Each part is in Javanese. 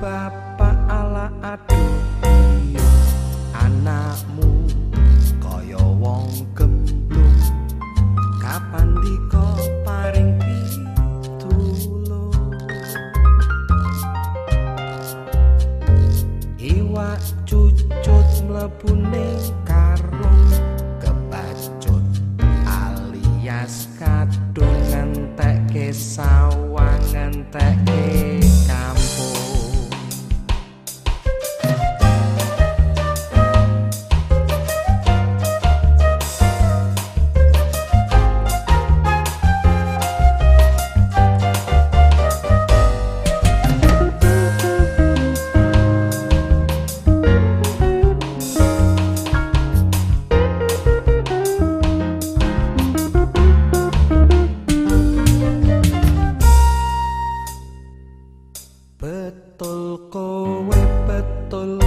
bapak ala adu anakmu kaya wong gemblung kapan diko paring pitulu iwa cucut mlebune karung kebacut alias kadung ngentek kesawang ngentek Betul kowe betul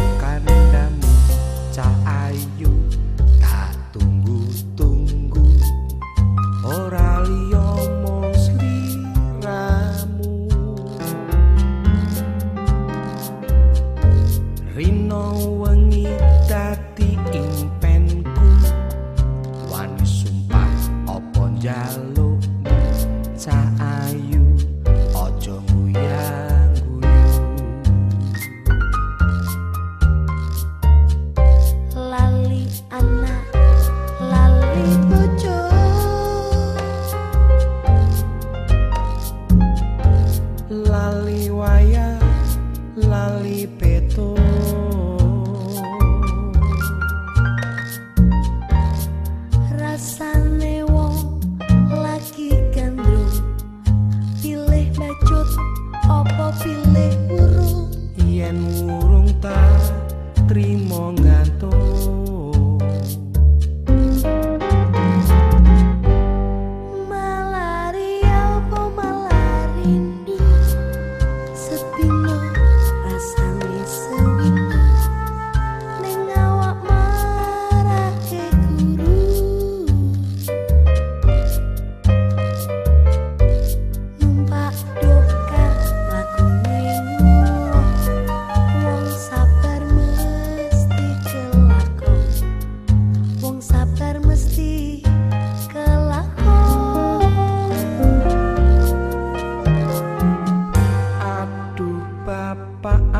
papa